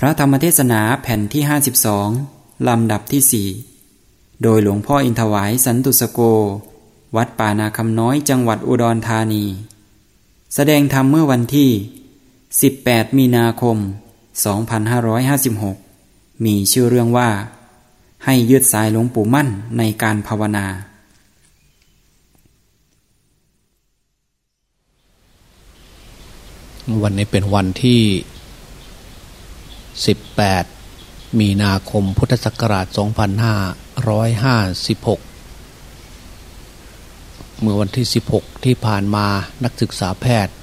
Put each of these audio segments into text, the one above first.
พระธรรมเทศนาแผ่นที่ 52 ลำดับที่สี่โดยหลวงพ่ออินทวายสันตุสโก วัดป่านาคำน้อยจังหวัดอุดรธานี แสดงธรรมเมื่อวันที่ 18 มีนาคม 2556 มีชื่อเรื่องว่า ให้ยืดสายหลวงปู่มั่นในการภาวนา วันนี้เป็นวันที่ 18 มีนาคมพุทธศักราช 2556 เมื่อวันที่ 16 ที่ผ่านมานักศึกษาแพทย์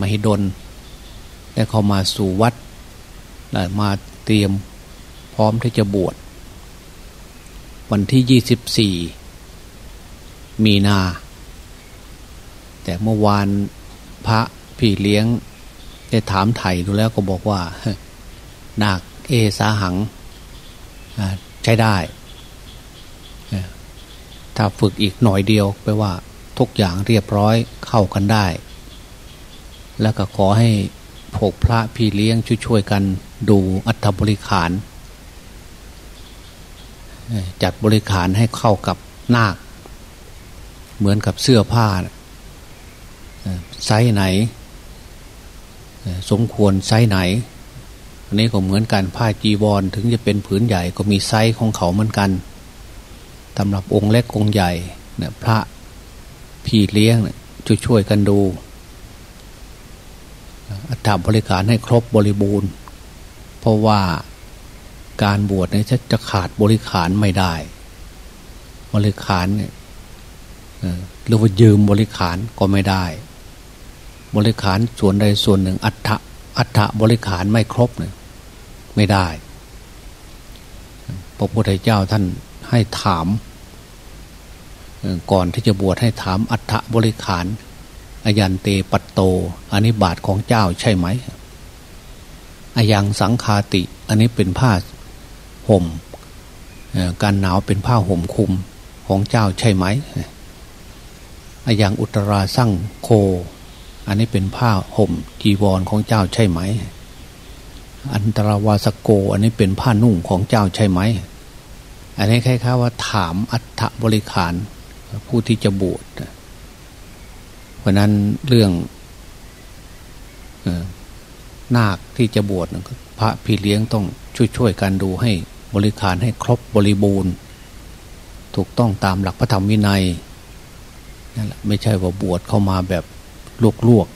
มหิดล ได้เข้ามาสู่วัดมาเตรียมพร้อมที่จะบวช วันที่ 24 มีนา แต่เมื่อวานพระพี่เลี้ยง ได้ถามไถ่ดูแล้วก็บอกว่านาคเอสาหังใช้ได้ ถ้าฝึกอีกหน่อยเดียวไปว่าทุกอย่างเรียบร้อยเข้ากันได้ แล้วก็ขอให้พวกพระพี่เลี้ยงช่วยๆกันดูอัฐบริขาร จัดบริขารให้เข้ากับนาค เหมือนกับเสื้อผ้าไซส์ไหน สมควรไซส์ไหนอันนี้ก็เหมือนกันผ้าจีวรถึงจะเป็นผืนใหญ่ก็มีไซส์ของเขาเหมือนกันสำหรับองค์เล็กองค์ใหญ่เนี่ยพระพี่เลี้ยงช่วยช่วยกันดูอัฐบริการให้ครบบริบูรณ์ เพราะว่าการบวชเนี่ยจะขาดบริขารไม่ได้ บริขารเนี่ยหรือว่ายืมบริขารก็ไม่ได้ บริขารส่วนใดส่วนหนึ่ง อัฐอัฐบริขารไม่ครบเนี่ยไม่ได้ พระพุทธเจ้าท่านให้ถาม ก่อนที่จะบวชให้ถามอัฐบริขารอายันเตปัตโตอันนี้บาทของเจ้าใช่ไหมอายังสังคาติ อันนี้เป็นผ้าห่มการหนาวเป็นผ้าห่มคุมของเจ้าใช่ไหมอายังอุตราสั่งโค อันนี้เป็นผ้าห่มจีวรของเจ้าใช่ไหม อันตรวาสโก อันนี้เป็นผ้านุ่งของเจ้าใช่ไหม อันนี้คล้ายๆว่าถามอัฐบริขารผู้ที่จะบวชเพราะนั้นเรื่องนาคที่จะบวชพระพี่เลี้ยงต้องช่วยๆกันดูให้บริขารให้ครบบริบูรณ์ ถูกต้องตามหลักพระธรรมวินัยนั่นแหละไม่ใช่ว่าบวชเข้ามาแบบ ลวกลวก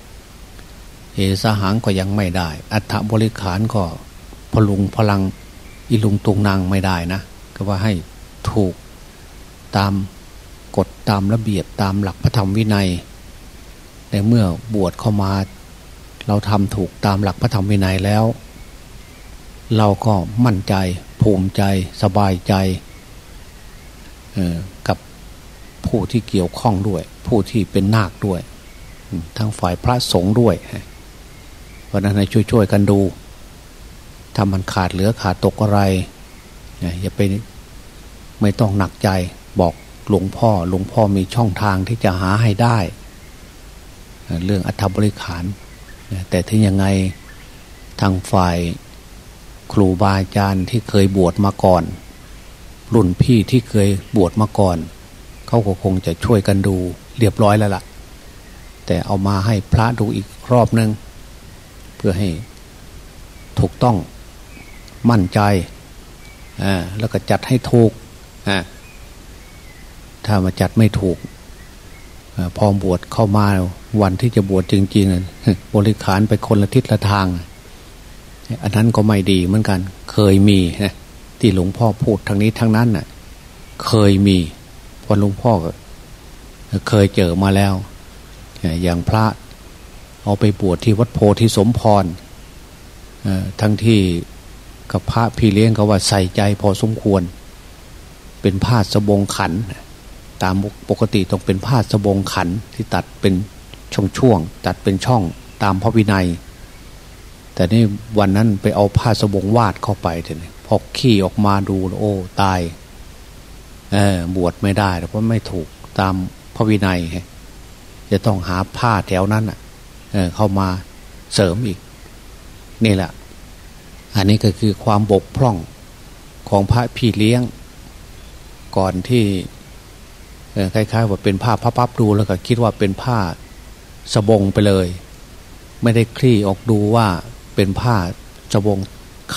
เอสหังก็ยังไม่ได้ อัฐบริขารก็พลุงพลังอิลุงตุงนางไม่ได้นะ ก็ว่าให้ถูกตามกฎตามระเบียบตามหลักพระธรรมวินัย ในเมื่อบวชเข้ามา เราทำถูกตามหลักพระธรรมวินัยแล้ว เราก็มั่นใจภูมิใจสบายใจกับผู้ที่เกี่ยวข้องด้วย ผู้ที่เป็นนาคด้วย ทั้งฝ่ายพระสงฆ์ด้วยเพราะนั้นให้ช่วยๆกันดูถ้ามันขาดเหลือขาดตกอะไรอย่าไปไม่ต้องหนักใจบอกหลวงพ่อหลวงพ่อมีช่องทางที่จะหาให้ได้ เรื่องอัฐบริขาร แต่ถึงยังไงทางฝ่ายครูบาอาจารย์ที่เคยบวชมาก่อน รุ่นพี่ที่เคยบวชมาก่อน เขาก็คงจะช่วยกันดูเรียบร้อยแล้วละ่ะ แต่เอามาให้พระดูอีกรอบหนึ่งเพื่อให้ถูกต้องมั่นใจแล้วก็จัดให้ถูก ถ้ามาจัดไม่ถูกอพอบวชเข้ามาวันที่จะบวชจริงๆบริขารไปคนละทิศละทาง อันนั้นก็ไม่ดีเหมือนกัน เคยมีนะที่หลวงพ่อพูดทางนี้ทางนั้นน่ะ เคยมีพอหลวงพ่อเคยเจอมาแล้ว อย่างพระเอาไปบวชที่วัดโพธิสมพรทั้งที่กับพระพี่เลี้ยงก็ว่าใส่ใจพอสมควร เป็นผ้าสบงขัน ตามปกติต้องเป็นผ้าสบงขันที่ตัดเป็นช่วงๆตัดเป็นช่องตามพระวินัย แต่นี่วันนั้นไปเอาผ้าสบงวาดเข้าไปเถอะพอขี้ออกมาดูโอ้ตายบวชไม่ได้เพราะไม่ถูกตามพระวินัย จะต้องหาผ้าแถวนั้นเเข้ามาเสริมอีก นี่แหละ อันนี้ก็คือความบกพร่องของพระพี่เลี้ยง ก่อนที่คล้ายๆว่าเป็นผ้าพับพับดูแล้วก็คิดว่าเป็นผ้าสบงไปเลย ไม่ได้คลี่ออกดูว่าเป็นผ้าสบง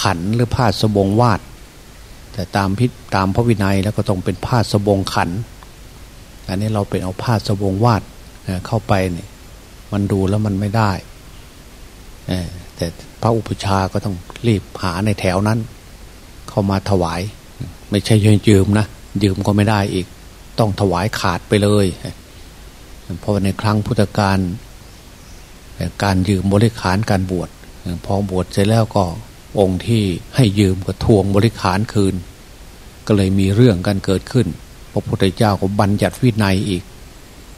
ขันหรือผ้าสบงวาด แต่ตามพิตามพระวินัยแล้วก็ต้องเป็นผ้าสบงขันอันนี้เราเป็นเอาผ้าสบงวาด เข้าไปเนี่ยมันดูแล้วมันไม่ได้แต่พระอุปชาก็ต้องรีบหาในแถวนั้น เข้ามาถวาย ไม่ใช่ยืมนะยืมก็ไม่ได้อีก ต้องถวายขาดไปเลยเพราะในครั้งพุทธกาลการยืมบริขารการบวชพอบวชเสร็จแล้วก็องค์ที่ให้ยืมก็ทวงบริขารคืน ก็เลยมีเรื่องกันเกิดขึ้น พระพุทธเจ้าก็บัญญัติวินัยอีก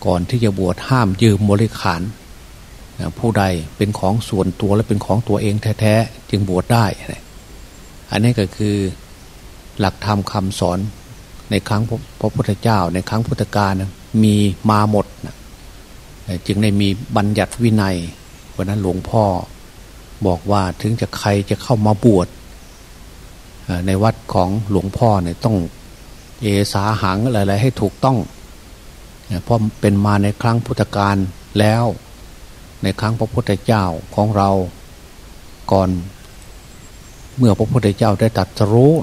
ก่อนที่จะบวชห้ามยืมบริขารผู้ใดเป็นของส่วนตัวและเป็นของตัวเองแท้ๆ จึงบวชได้ อันนี้ก็คือหลักธรรมคาสอนในครั้งพระพุทธเจ้า ในครั้งพุทธกาลมีมาหมด จึงได้มีบัญญัติวินัยวันนั้นหลวงพ่อบอกว่าถึงจะใครจะเข้ามาบวชในวัดของหลวงพ่อเนี่ยต้องเอสาหังอะไรๆให้ถูกต้อง เพราะเป็นมาในครั้งพุทธกาลแล้ว ในครั้งพระพุทธเจ้าของเราก่อนเมื่อพระพุทธเจ้าได้ตัดรู้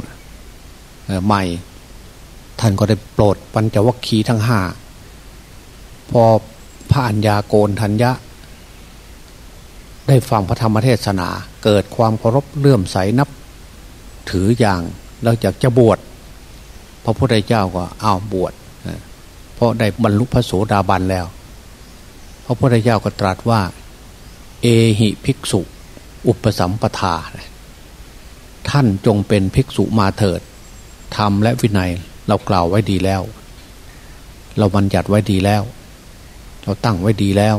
ใหม่ ท่านก็ได้โปรดปัญจวัคคีย์ทั้งห้าพอพระัญญาโกนทัญญะ ได้ฟังพระธรรมเทศนา เกิดความเคารพเลื่อมใสนับ ถืออย่างเราจากจะบวชพระพุทธเจ้าก็เอาบวช เพราะได้บรรลุพระโสดาบันแล้ว พระพุทธเจ้าก็ตรัสว่า เอหิภิกษุ อุปสัมปทา ท่านจงเป็นภิกษุมาเถิดธรรมและวินัยเรากล่าวไว้ดีแล้ว เราบัญญัติไว้ดีแล้ว เราตั้งไว้ดีแล้ว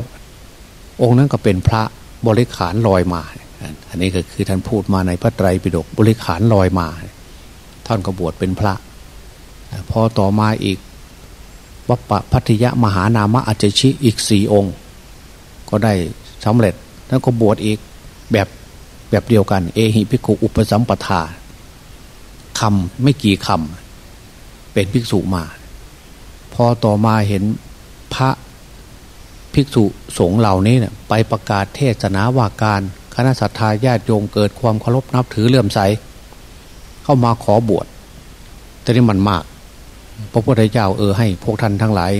องค์นั้นก็เป็นพระบริขารลอยมา อันนี้ก็คือท่านพูดมาในพระไตรปิฎกบริขารลอยมา ท่านก็บวชเป็นพระ พอต่อมาอีก วัปปะพัทยะมหานามะอาจชิอีกสี่องค์ ก็ได้สำเร็จแล้วก็บวชอีกแบบแบบเดียวกัน เอหิภิกขุอุปสัมปทาคำไม่กี่คำเป็นภิกษุมา พอต่อมาเห็นพระภิกษุสงฆ์เหล่านี้เนี่ยไปประกาศเทศนาว่าการคณะสัตยาญาติโยมเกิดความเคารพนับถือเลื่อมใส เข้ามาขอบวชแต่นี่มันมาก พระพุทธเจ้าเออให้พวกท่านทั้งหลาย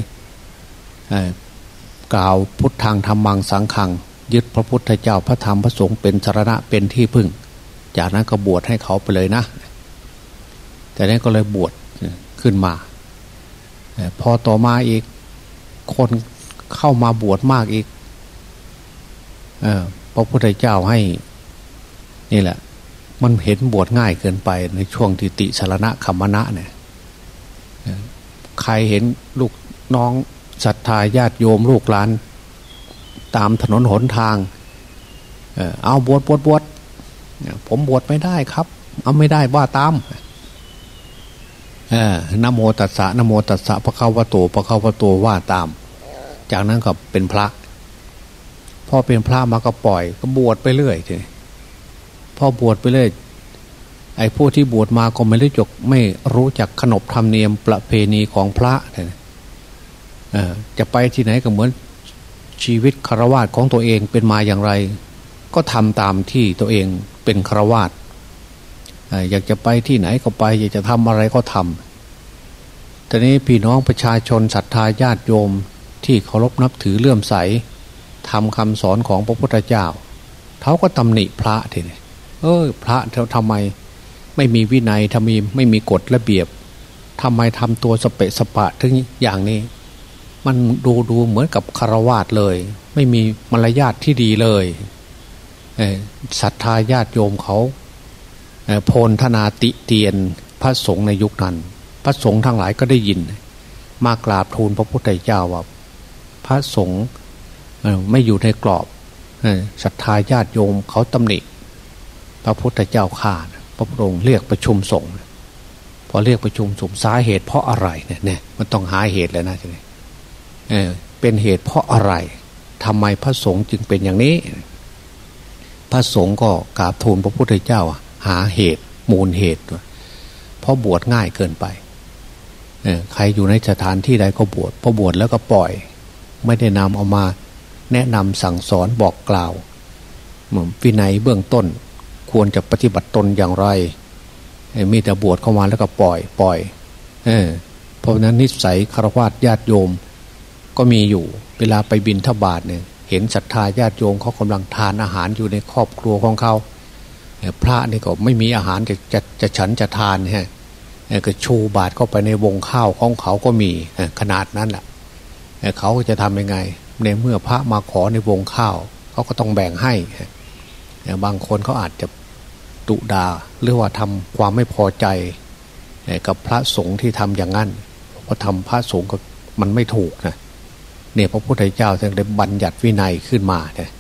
กล่าวพุทธังธรรมังสังขัง ยึดพระพุทธเจ้าพระธรรมพระสงฆ์เป็นสารณะเป็นที่พึ่ง จากนั้นก็บวชให้เขาไปเลยนะ แต่นั้นก็เลยบวชขึ้นมา พอต่อมาอีกคนเข้ามาบวชมากอีกพระพุทธเจ้าให้ นี่แหละ มันเห็นบวชง่ายเกินไปในช่วงทิติสารณะคัมมณะเนี่ย ใครเห็นลูกน้องศรัทธาญาติโยมลูกหลาน ตามถนนหนทาง เอาบวชบวชบวชผมบวชไม่ได้ครับ เอาไม่ได้ว่าตามนโมตัสสะนโมตัสสะพระเข้าวโตพระเข้าวโตว่าตาม จากนั้นก็เป็นพระพอเป็นพระมาก็ปล่อย ก็บวชไปเรื่อยทีพอบวชไปเรื่อย ไอ้ผู้ที่บวชมาก็ไม่รู้จกไม่รู้จักขนบธรรมเนียมประเพณีของพระเนี่ยจะไปที่ไหนก็เหมือนชีวิตคารวาสของตัวเองเป็นมาอย่างไร ก็ทำตามที่ตัวเองเป็นคารวาสอยากจะไปที่ไหนก็ไป อยากจะทำอะไรก็ทำแต่นี้พี่น้องประชาชนศรัทธาญาติโยมที่เคารพนับถือเลื่อมใสทำคำสอนของพระพุทธเจ้าเขาก็ตำหนิพระทีนี้เออพระเขาทำไม ไม่มีวินัยทำไมไม่มีกฎระเบียบทำไมทำตัวสเปะสปะถึงอย่างนี้ มันดูดูเหมือนกับคารวาสเลย ไม่มีมารยาทที่ดีเลยศรัทธาญาติโยมเขาโพลธนาติเตียนพระสงฆ์ในยุคนั้น พระสงฆ์ทั้งหลายก็ได้ยิน มากราบทูลพระพุทธเจ้าว่าพระสงฆ์ไม่อยู่ในกรอบศรัทธาญาติโยมเขาตำหนิ พระพุทธเจ้าข่า พระพุทธองค์เรียกประชุมสงฆ์พอเรียกประชุมสงฆ์สาเหตุเพราะอะไรเนี่ยเนี่ยมันต้องหาเหตุแล้วนะทีนี้เออเป็นเหตุเพราะอะไรทำไมพระสงฆ์จึงเป็นอย่างนี้ พระสงฆ์ก็กราบทูลพระพุทธเจ้า หาเหตุมูลเหตุเพราะบวชง่ายเกินไปใครอยู่ในสถานที่ใดก็บวชพอบวชแล้วก็ปล่อย ไม่ได้นำเอามาแนะนำสั่งสอนบอกกล่าววินัยเบื้องต้น ควรจะปฏิบัติตนอย่างไรมีแต่บวชเข้ามาแล้วก็ปล่อยปล่อยเออเพราะนั้นนิสัยคารวะญาติโยม ก็มีอยู่เวลาไปบินทบาทเนี่ยเห็นศรัทธาญาติโยมเขากำลังทานอาหารอยู่ในครอบครัวของเขาพระนี่ก็ไม่มีอาหารจะจะจะฉันจะทานฮะก็ชูบาทเข้าไปในวงข้าวของเขาก็มีขนาดนั้นแหละเขาจะทำยังไง ในเมื่อพระมาขอในวงข้าว เขาก็ต้องแบ่งให้บางคนเขาอาจจะ ดุดาหรือว่าทำความไม่พอใจกับพระสงฆ์ที่ทำอย่างนั้นเพราะทำพระสงฆ์ก็มันไม่ถูกนะเนี่ยพระพุทธเจ้าจึงได้บัญญัติวินัยขึ้นมาเนี่ย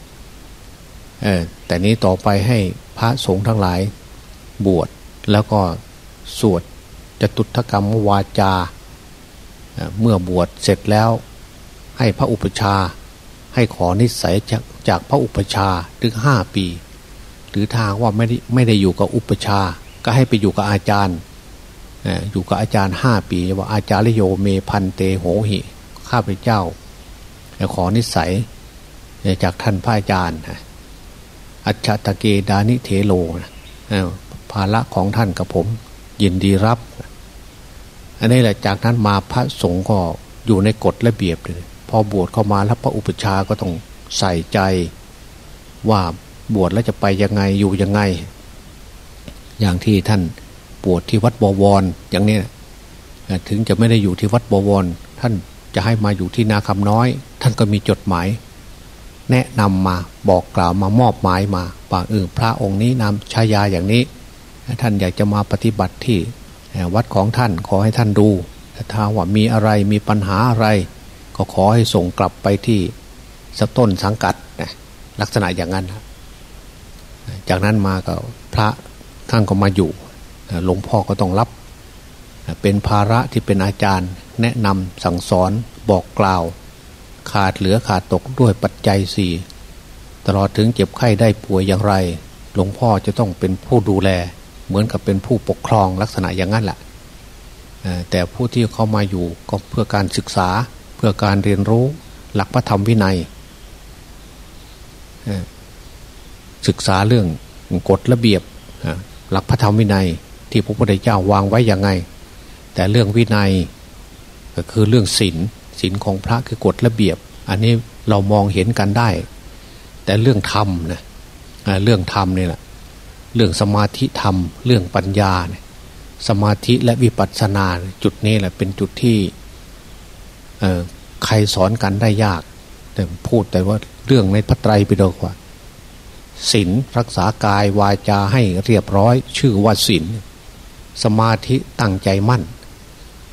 แต่นี้ต่อไปให้พระสงฆ์ทั้งหลายบวชแล้วก็สวดจตุถกรรมวาจาเมื่อบวชเสร็จแล้ว ให้พระอุปชาให้ขอนิสัยจากจากพระอุปชาถึงห้าปี หรือทางว่าไม่ได้ไม่ได้อยู่กับอุปชา ก็ให้ไปอยู่กับอาจารย์อยู่กับอาจารย์ห้าปีว่าอาจารย์โยเมพันเตโหหิ ข้าพเจ้าขอนิสัยจากท่านพระอาจารย์อัจฉตะเกดานิเทโลภาระของท่านกับผม ยินดีรับ อันนี้แหละจากนั้นมาพระสงฆ์ก็อยู่ในกฎระเบียบเลยพอบวชเข้ามาแล้วพระอุปชาก็ต้องใส่ใจว่า บวชแล้วจะไปยังไงอยู่ยังไง อย่างที่ท่านบวชที่วัดบวรอย่างนี้ถึงจะไม่ได้อยู่ที่วัดบวร ท่านจะให้มาอยู่ที่นาคำน้อย ท่านก็มีจดหมาย แนะนำมาบอกกล่าวมามอบหมายมาว่าเออพระองค์นี้นำชายาอย่างนี้ ท่านอยากจะมาปฏิบัติที่วัดของท่านขอให้ท่านดูถ้าว่ามีอะไรมีปัญหาอะไร ก็ขอให้ส่งกลับไปที่สต้นสังกัดนะลักษณะอย่างนั้น จากนั้นมาก็พระท่านก็มาอยู่หลวงพ่อก็ต้องรับ เป็นภาระที่เป็นอาจารย์ แนะนำสั่งสอนบอกกล่าว ขาดเหลือขาดตกด้วยปัจจัยสี่ตลอดถึงเจ็บไข้ได้ป่วยอย่างไร หลวงพ่อจะต้องเป็นผู้ดูแล เหมือนกับเป็นผู้ปกครองลักษณะอย่างนั้นแหละแต่ผู้ที่เข้ามาอยู่ก็เพื่อการศึกษาเพื่อการเรียนรู้หลักพระธรรมวินัย ศึกษาเรื่องกฎระเบียบหลักพระธรรมวินัยที่พระพุทธเจ้าวางไว้อย่างไง แต่เรื่องวินัยก็คือเรื่องศีลศีลของพระคือกฎระเบียบ อันนี้เรามองเห็นกันได้ แต่เรื่องธรรมนะเรื่องธรรมนี่แหละเรื่องสมาธิธรรม เรื่องปัญญาเนี่ยสมาธิและวิปัสสนาจุดนี้แหละเป็นจุดที่ใครสอนกันได้ยาก แต่พูดแต่ว่าเรื่องในพระไตรปิฎกว่า ศีลรักษากายวาจาให้เรียบร้อย ชื่อว่าศีลสมาธิตั้งใจมั่น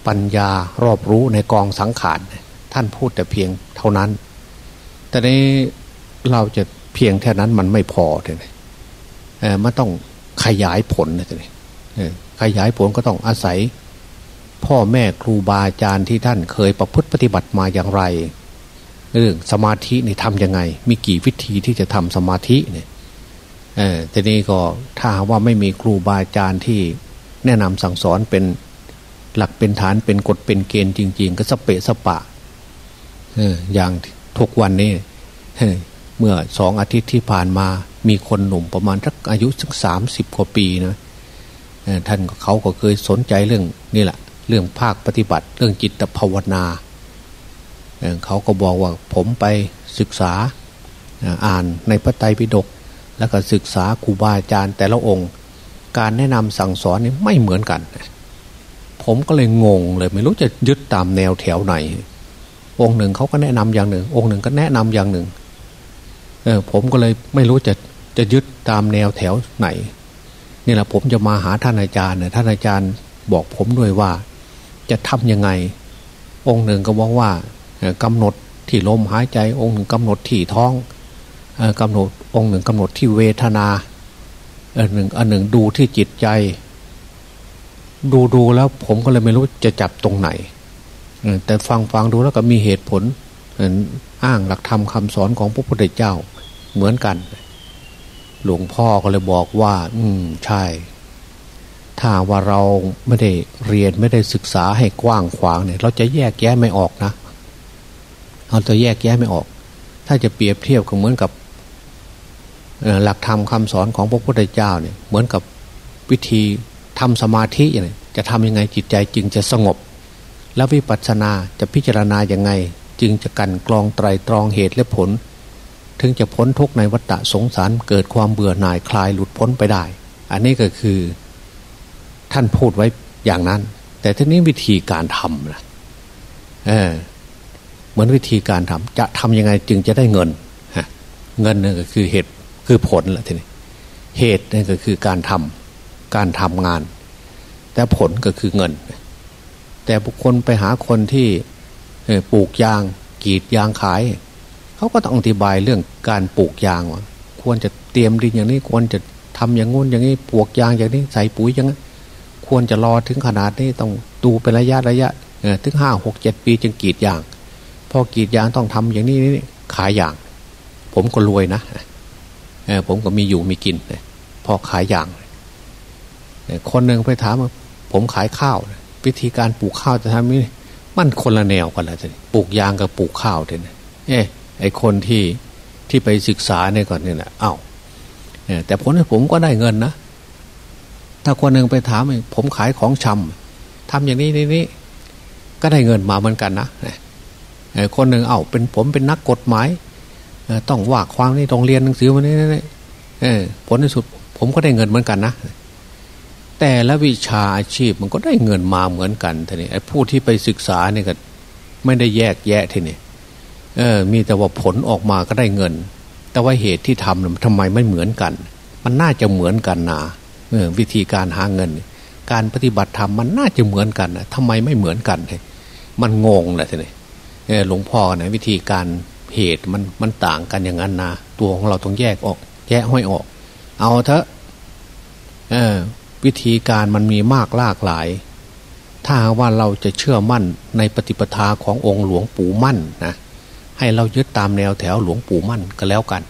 ปัญญารอบรู้ในกองสังขารท่านพูดแต่เพียงเท่านั้น แต่นี้เราจะเพียงแค่นั้นมันไม่พอเลยมันต้องขยายผลนะทีนี้ขยายผลก็ต้องอาศัย พ่อแม่ครูบาอาจารย์ที่ท่านเคยประพฤติปฏิบัติมาอย่างไร เรื่องสมาธินี่ทำยังไง มีกี่วิธีที่จะทำสมาธิเนี่ย เออทีนี้ก็ถ้าว่าไม่มีครูบาอาจารย์ที่แนะนำสั่งสอนเป็นหลักเป็นฐานเป็นกฎเป็นเกณฑ์จริง ๆ ก็สเปะสปะเอออย่างทุกวันนี้เมื่อสองอาทิตย์ที่ผ่านมามีคนหนุ่มประมาณสักอายุสักสามสิบกว่าปีนะท่านเขาก็เคยสนใจเรื่องนี่แหละ เรื่องภาคปฏิบัติ เรื่องจิตภาวนาเขาก็บอกว่าผมไปศึกษาอ่านในพระไตรปิฎก แล้วก็ศึกษาครูบาอาจารย์แต่ละองค์ การแนะนำสั่งสอนนี่ไม่เหมือนกัน ผมก็เลยงงเลยไม่รู้จะยึดตามแนวแถวไหน องค์หนึ่งเขาก็แนะนำอย่างหนึ่ง องค์หนึ่งก็แนะนำอย่างหนึ่งเออผมก็เลยไม่รู้จะจะยึดตามแนวแถวไหนนี่แหละผมจะมาหาท่านอาจารย์เนี่ยท่านอาจารย์บอกผมด้วยว่า จะทํำยังไง องค์หนึ่งก็บอกว่ากำหนดที่ลมหายใจ องค์หนึ่งกำหนดที่ท้องกำหนด องค์หนึ่งกำหนดที่เวทนาอันหนึ่งอันหนึ่งดูที่จิตใจ ดูดูแล้วผมก็เลยไม่รู้จะจับตรงไหน แต่ฟังฟังดูแล้วก็มีเหตุผลอ้างหลักธรรมคาสอนของพระพุทธเจ้าเหมือนกัน หลวงพ่อก็เลยบอกว่า อืมใช่ ถ้าว่าเราไม่ได้เรียนไม่ได้ศึกษาให้กว้างขวางเนี่ย เราจะแยกแยะไม่ออกนะเราจะแยกแยะไม่ออก ถ้าจะเปรียบเทียบก็เหมือนกับ หลักธรรมคาสอนของพระพุทธเจ้าเนี่ยเหมือนกับวิธีทำสมาธิอย่างนี้จะทำยังไงจิตใจจึงจะสงบ แล้ววิปัสสนาจะพิจารณาอย่างไง จึงจะกันกรองไตรตรองเหตุและผล ถึงจะพ้นทุกข์ในวัฏสงสารเกิดความเบื่อหน่ายคลายหลุดพ้นไปได้ อันนี้ก็คือท่านพูดไว้อย่างนั้น แต่ทีนี้วิธีการทำนะเออเหมือนวิธีการทำจะทำยังไงจึงจะได้เงินเงินนี่ก็คือเหตุ คือผลแหละทีนี้เหตุนี่ก็คือการทำการทำงาน แต่ผลก็คือเงิน แต่บุคคลไปหาคนที่ปลูกยางกรีดยางขาย เขาก็ต้องอธิบายเรื่องการปลูกยางว่าควรจะเตรียมดินอย่างนี้ควรจะทำอย่างงู้นอย่างนี้ปลูกยางอย่างนี้ใส่ปุ๋ยอย่างนี้ควรจะรอถึงขนาดนี้ต้องดูเป็นระยะระยะถึงห้าหกเจ็ดปีจึงกรีดยาง พอกรีดยางต้องทำอย่างนี้นี่ขายยาง ผมก็รวยนะ ผมก็มีอยู่มีกินพอขายอย่าง คนหนึ่งไปถามว่าผมขายข้าว วิธีการปลูกข้าวจะทำนี่มันคนละแนวกันละทีปลูกยางกับปลูกข้าวเท่เอ๊ไอคนที่ที่ไปศึกษาเนี่ยก่อนเนี่ยนะเอ้าแต่ผลผมก็ได้เงินนะถ้าคนหนึ่งไปถามผมขายของชำทำอย่างนี้นี่นี่ก็ได้เงินมาเหมือนกันนะคนหนึ่งเอา้าเป็นผมเป็นนักกฎหมาย ต้องว่าความนี่ต้องเรียนหนังสือวันนี้นี่ผลที่สุด ผมก็ได้เงินเหมือนกันนะแต่ละวิชาอาชีพมันก็ได้เงินมาเหมือนกันทีนี้ไอ้ผู้ที่ไปศึกษาเนี่ยก็ไม่ได้แยกแยะทีนี้เออ มีแต่ว่าผลออกมาก็ได้เงิน แต่ว่าเหตุที่ทำทำไมไม่เหมือนกัน มันน่าจะเหมือนกันนาเออ วิธีการหาเงิน การปฏิบัติธรรมมันน่าจะเหมือนกันนะทำไมไม่เหมือนกันมันงงแหละทีนี้หลวงพ่อเนี่ยวิธีการ เหตุมันมันต่างกันอย่างนั้นนะตัวของเราต้องแยกออก แยกห้อยออก เอาเถอะวิธีการมันมีมากหลากหลาย ถ้าว่าเราจะเชื่อมั่นในปฏิปทาขององค์หลวงปู่มั่นนะให้เรายึดตามแนวแถวหลวงปู่มั่นก็แล้วกัน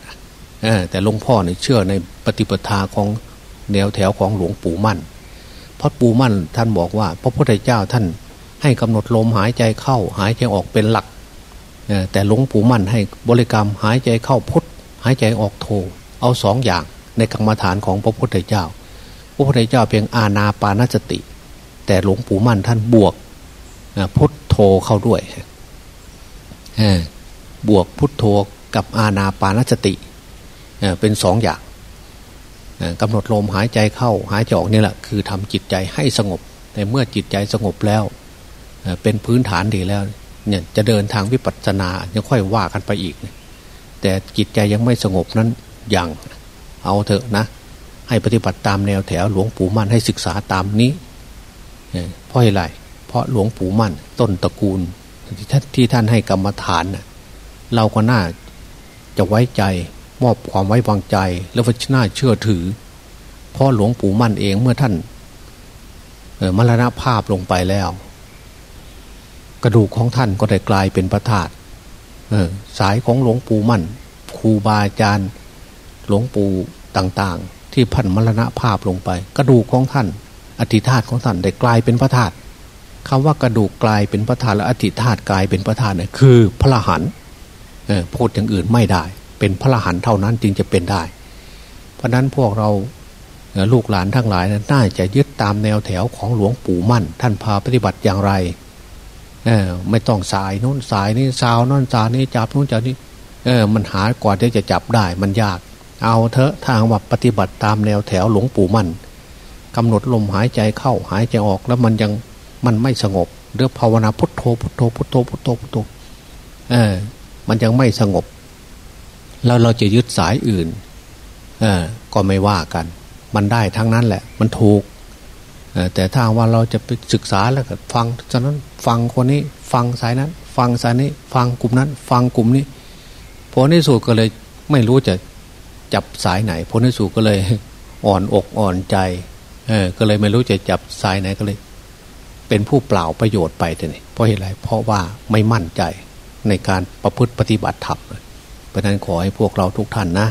แต่หลวงพ่อเนี่ยเชื่อในปฏิปทาของแนวแถวของหลวงปู่มั่นเพราะปู่มั่นท่านบอกว่า พระพุทธเจ้าท่านให้กำหนดลมหายใจเข้าหายใจออกเป็นหลัก แต่หลวงปู่มั่นให้บริกรรมหายใจเข้าพุทหายใจออกโท เอาสองอย่างในกรรมฐานของพระพุทธเจ้า พระพุทธเจ้าเพียงอาณาปานสติ แต่หลวงปู่มั่นท่านบวกพุทโธเข้าด้วยบวกพุทโธกับอาณาปานสติเป็นสองอย่างกำหนดลมหายใจเข้าหายใจออกนี่แหละคือทำจิตใจให้สงบแต่เมื่อจิตใจสงบแล้วเป็นพื้นฐานดีแล้ว เนี่ยจะเดินทางวิปัสสนายังค่อยว่ากันไปอีก แต่จิตใจยังไม่สงบนั้นยังเอาเถอะนะ ให้ปฏิบัติตามแนวแถวหลวงปู่มั่นให้ศึกษาตามนี้เพราะอะไรเพราะหลวงปู่มั่น ต้นตระกูลที่ท่านที่ท่านให้กรรมฐานเราก็น่าจะไว้ใจมอบความไว้วางใจ แล้วก็น่าเชื่อถือเพราะหลวงปู่มั่นเองเมื่อท่านมรณภาพลงไปแล้ว กระดูกของท่านก็ได้กลายเป็นพระธาตุสายของหลวงปู่มั่นครูบาอาจารย์หลวงปู่ต่างๆ ที่พันมรณะภาพลงไป กระดูกของท่าน อธิธาตของท่านได้กลายเป็นพระธาตุคำว่ากระดูกกลายเป็นพระธาตุและอธิธาตกลายเป็นพระธาตุเนี่ยคือพระหันพูดอย่างอื่นไม่ได้ เป็นพระหันเท่านั้นจึงจะเป็นได้ เพราะนั้นพวกเราลูกหลานทั้งหลายน่าจะยึดตามแนวแถวของหลวงปู่มั่น ท่านพาปฏิบัติอย่างไร เออ ไม่ต้องสายโน้นสายนี่สาวโน้นสาวนี่จับโน้นจับนี่เออ มันหากว่าที่จะจับได้ มันยาก เอาเถอะทางว่าปฏิบัติตามแนวแถวหลวงปู่มั่นกำหนดลมหายใจเข้าหายใจออกแล้วมันยังมันไม่สงบเรื่องภาวนาพุทโธพุทโธพุทโธพุทโธพุทโธเออ มันยังไม่สงบ แล้วเราจะยึดสายอื่น เออก็ไม่ว่ากัน มันได้ทั้งนั้นแหละ มันถูก แต่ถ้าว่าเราจะไปศึกษาแล้วก็ฟังฉะนั้นฟังคนนี้ฟังสายนั้น ฟังสายนี้ ฟังกลุ่มนั้น ฟังกลุ่มนี้ผลที่สุดก็เลยไม่รู้จะจับสายไหนผลที่สุดก็เลยอ่อนอกอ่อนใจเออก็เลยไม่รู้จะจับสายไหนก็เลย เป็นผู้เปล่าประโยชน์ไปแต่นี่เพราะเหตุไรเพราะว่าไม่มั่นใจในการประพฤติปฏิบัติธรรมเพราะนั้นขอให้พวกเราทุกท่านนะ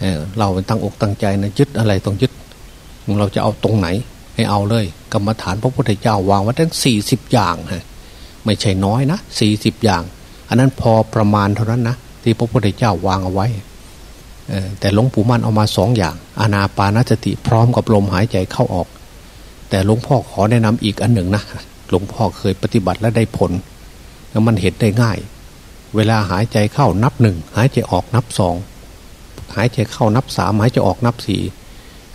เเราเป็นตั้งอกตั้งใจนะยึดอะไรต้องยึด เราจะเอาตรงไหน ให้เอาเลย กรรมฐานพระพุทธเจ้าวางไว้ทั้งสี่สิบอย่างฮะไม่ใช่น้อยนะสี่สิบอย่าง อันนั้นพอประมาณเท่านั้นนะที่พระพุทธเจ้าวางเอาไว้แต่หลวงปู่มั่นเอามาสองอย่าง อานาปานสติพร้อมกับลมหายใจเข้าออก แต่หลวงพ่อขอแนะนำอีกอันหนึ่งนะหลวงพ่อเคยปฏิบัติและได้ผลแล้วมันเห็นได้ง่าย เวลาหายใจเข้านับหนึ่งหายใจออกนับสองหายใจเข้านับสามหายใจออกนับสี่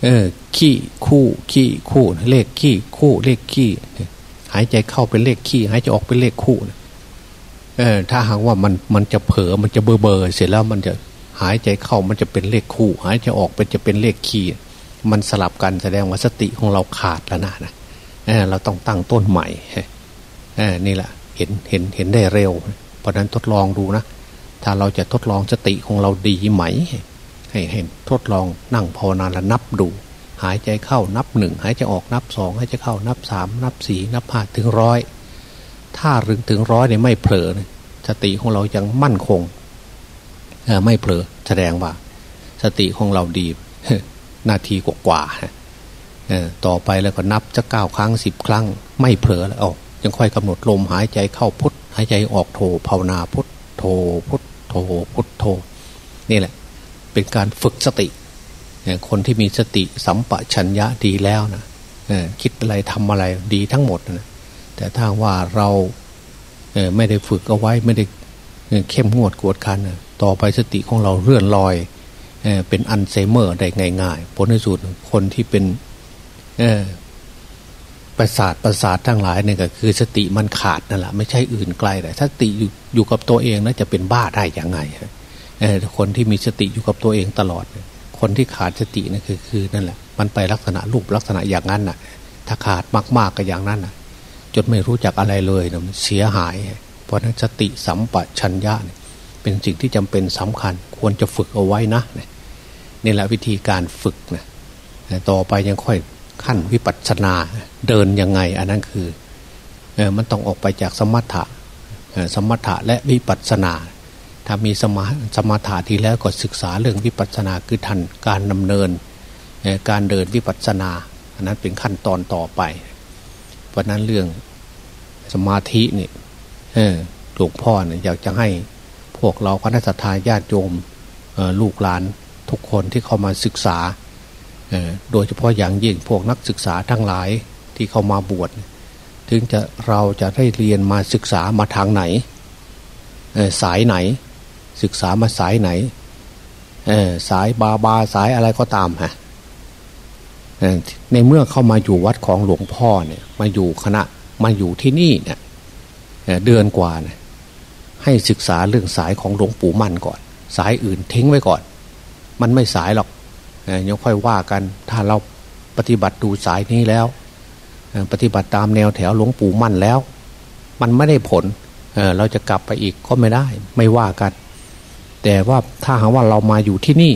เออ ขี้คู่ขี้คู่ เลขขี้คู่เลขขี้หายใจเข้าเป็นเลขขี้หายใจออกเป็นเลขคู่เออ ถ้าหากว่ามันมันจะเผลอมันจะเบอเบอเสร็จแล้วมันจะหายใจเข้ามันจะเป็นเลขคู่ หายใจออกเป็นจะเป็นเลขขี้มันสลับกันแสดงว่าสติของเราขาดแล้วนะนะเเราต้องตั้งต้นใหม่เนี่แหละ เห็นเห็นเห็นได้เร็ว เพราะนั้นทดลองดูนะ ถ้าเราจะทดลองสติของเราดีไหม ให้เห็นทดลองนั่งภาวนาและนับดู หายใจเข้านับหนึ่งหายใจออกนับสองหายใจเข้านับสามนับสี่นับห้าถึงร้อยถ้ารึงถึงร้อยเนี่ยไม่เผลอสติของเรายังมั่นคงไม่เผลอแสดงว่า สติของเราดีนาทีกว่าต่อไปแล้วก็นับจะเก้าครั้งสิบครั้ง ไม่เผลอแล้วอยังค่อยกำหนดลมหายใจเข้าพุทหายใจออกโทภาวนาพุทโทพุทโทพุทโทนี่แหละ เป็นการฝึกสติ คนที่มีสติสัมปชัญญะดีแล้วนะคิดอะไรทำอะไรดีทั้งหมดนะแต่ถ้าว่าเราไม่ได้ฝึกเอาไว้ไม่ได้เข้มงวดกวดคันต่อไปสติของเราเลื่อนลอยเป็นอัลไซเมอร์ได้ง่ายๆผลในสุดคนที่เป็นประสาทประสาททั้งหลายเนี่ยก็คือสติมันขาดนั่นแหละไม่ใช่อื่นไกลแต่สติอยู่อยู่กับตัวเองนะจะเป็นบ้าได้อย่างไง คนที่มีสติอยู่กับตัวเองตลอด คนที่ขาดสตินั่นคือคือนั่นแหละ มันไปลักษณะรูปลักษณะอย่างนั้นน่ะ ถ้าขาดมากๆก็อย่างนั้นน่ะ จนไม่รู้จักอะไรเลยนะมันเสียหาย เพราะนั้นสติสัมปชัญญะเป็นสิ่งที่จำเป็นสำคัญ ควรจะฝึกเอาไว้นะนี่แหละวิธีการฝึกนะต่อไปยังค่อยขั้นวิปัสสนาเดินยังไง อันนั้นคือมันต้องออกไปจากสมถะสมถะและวิปัสสนา ถ้ามีสมาสมถะที่แล้วก็ศึกษาเรื่องวิปัสสนาคือทันการดำเนินการเดินวิปัสสนาอันนั้นเป็นขั้นตอนต่อไป เพราะนั้นเรื่องสมาธินี่หลวงพ่อเนี่ยอยากจะให้พวกเราคณะสัตยาญาติโยมลูกหลานทุกคนที่เข้ามาศึกษา โดยเฉพาะอย่างยิ่งพวกนักศึกษาทั้งหลายที่เข้ามาบวชถึงจะเราจะได้เรียนมาศึกษามาทางไหน สายไหน ศึกษามาสายไหนสายบาบาสายอะไรก็ตามฮะในเมื่อเข้ามาอยู่วัดของหลวงพ่อเนี่ยมาอยู่คณะมาอยู่ที่นี่เนี่ยเดือนกว่าเนี่ยให้ศึกษาเรื่องสายของหลวงปู่มั่นก่อน สายอื่นทิ้งไว้ก่อน มันไม่สายหรอกยังค่อยว่ากันถ้าเราปฏิบัติดูสายนี้แล้ว ปฏิบัติตามแนวแถวหลวงปู่มั่นแล้ว มันไม่ได้ผลเราจะกลับไปอีกก็ไม่ได้ ไม่ว่ากัน แต่ว่าถ้าหากว่าเรามาอยู่ที่นี่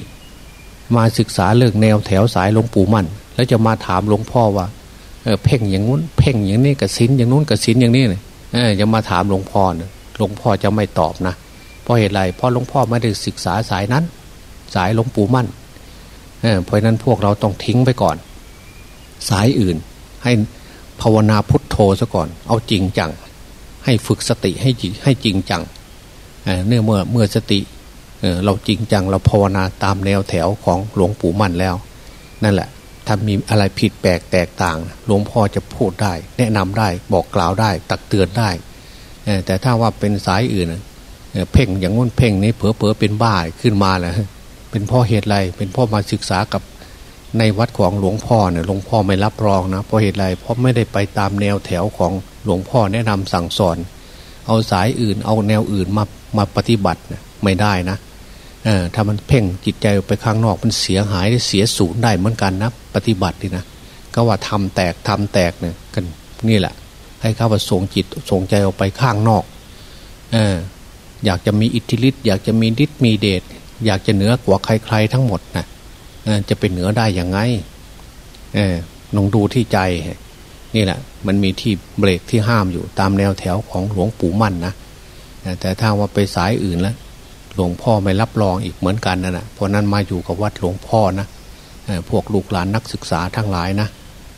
มาศึกษาเรื่องแนวแถวสายหลวงปู่มั่น แล้วจะมาถามหลวงพ่อว่าเพ่งอย่างนู้นเพ่งอย่างนี้กับสินอย่างนู้นกับสินอย่างนี้เนี่ยจะมาถามหลวงพ่อเนี่ยหลวงพ่อจะไม่ตอบนะเพราะเหตุไรเพราะหลวงพ่อไม่ได้ศึกษาสายนั้น สายหลวงปู่มั่นเพราะนั้นพวกเราต้องทิ้งไปก่อน สายอื่น ให้ภาวนาพุทโธซะก่อน เอาจริงจัง ให้ฝึกสติให้ให้จริงจังเนื่อเมื่อเมื่อสติ เราจริงจังเราภาวนาตามแนวแถวของหลวงปู่มั่นแล้ว นั่นแหละ ถ้ามีอะไรผิดแปลกแตกต่าง หลวงพ่อจะพูดได้ แนะนำได้บอกกล่าวได้ ตักเตือนได้แต่ถ้าว่าเป็นสายอื่นเพ่งอย่างงู้นเพ่งนี้เผลอเผลอเป็นบ้าขึ้นมาแล้วเป็นพ่อเหตุไรเป็นพ่อมาศึกษากับในวัดของหลวงพ่อเนี่ยหลวงพ่อไม่รับรองนะเพราะเหตุไรเพราะไม่ได้ไปตามแนวแถวของหลวงพ่อแนะนำสั่งสอน เอาสายอื่นเอาแนวอื่นมามาปฏิบัติไม่ได้นะ เออถ้ามันเพ่งจิตใจไปข้างนอกมันเสียหายเสียสูญได้เหมือนกันนะปฏิบัติดีนะก็ว่าทำแตกทำแตกเนี่ยกันนี่แหละ ให้เขาว่าส่งจิตส่งใจออกไปข้างนอกเอออยากจะมีอิทธิฤทธิ์อยากจะมีฤทธิ์มีเดชอยากจะเหนือกว่าใครๆทั้งหมดนะจะเป็นเหนือได้อย่างไงลองดูที่ใจ นี่แหละ มันมีที่เบรกที่ห้ามอยู่ตามแนวแถวของหลวงปู่มั่นนะแต่ถ้าว่าไปสายอื่นแล้ว หลวงพ่อไม่รับรองอีกเหมือนกันนะนะเพราะนั้นมาอยู่กับวัดหลวงพ่อนะพวกลูกหลานนักศึกษาทั้งหลายนะ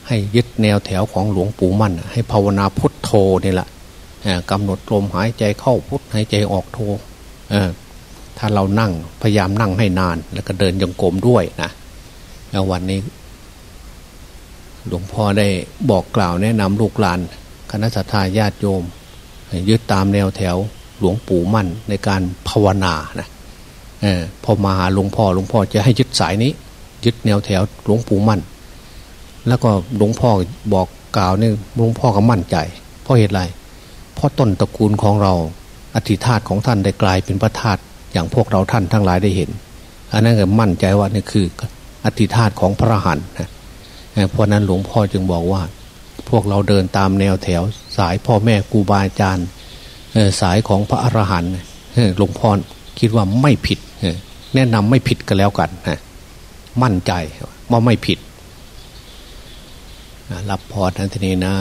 ให้ยึดแนวแถวของหลวงปู่มั่น ให้ภาวนาพุทโธนี่แหละกำหนดลมหายใจเข้าพุทหายใจออกโธถ้าเรานั่งพยายามนั่งให้นาน แล้วก็เดินยังกลมด้วยนะแล้ววันนี้ หลวงพ่อได้บอกกล่าวแนะนำลูกหลาน คณะสัตยาติโยมยึดตามแนวแถว หลวงปู่มั่นในการภาวนานะออพอมาหาหลวงพ่อหลวงพ่อจะให้ยึดสายนี้ ยึดแนวแถวหลวงปู่มั่น แล้วก็หลวงพ่อบอกกล่าวนี่หลวงพ่อก็มั่นใจ เพราะเหตุไรเพราะต้นตระกูลของเราอธิธาตของท่านได้กลายเป็นพระธาตุอย่างพวกเราท่านทั้งหลายได้เห็น อันนั้นก็มั่นใจว่านี่คืออธิธาตของพระหันนะเพราะนั้นหลวงพ่อจึงบอกว่า พวกเราเดินตามแนวแถวสายพ่อแม่ครูบาอาจารย์ สายของพระอรหันต์หลวงพ่อคิดว่าไม่ผิดแนะนำไม่ผิดก็แล้วกันนะมั่นใจว่าไม่ผิดรับพรทันทีนี้นะ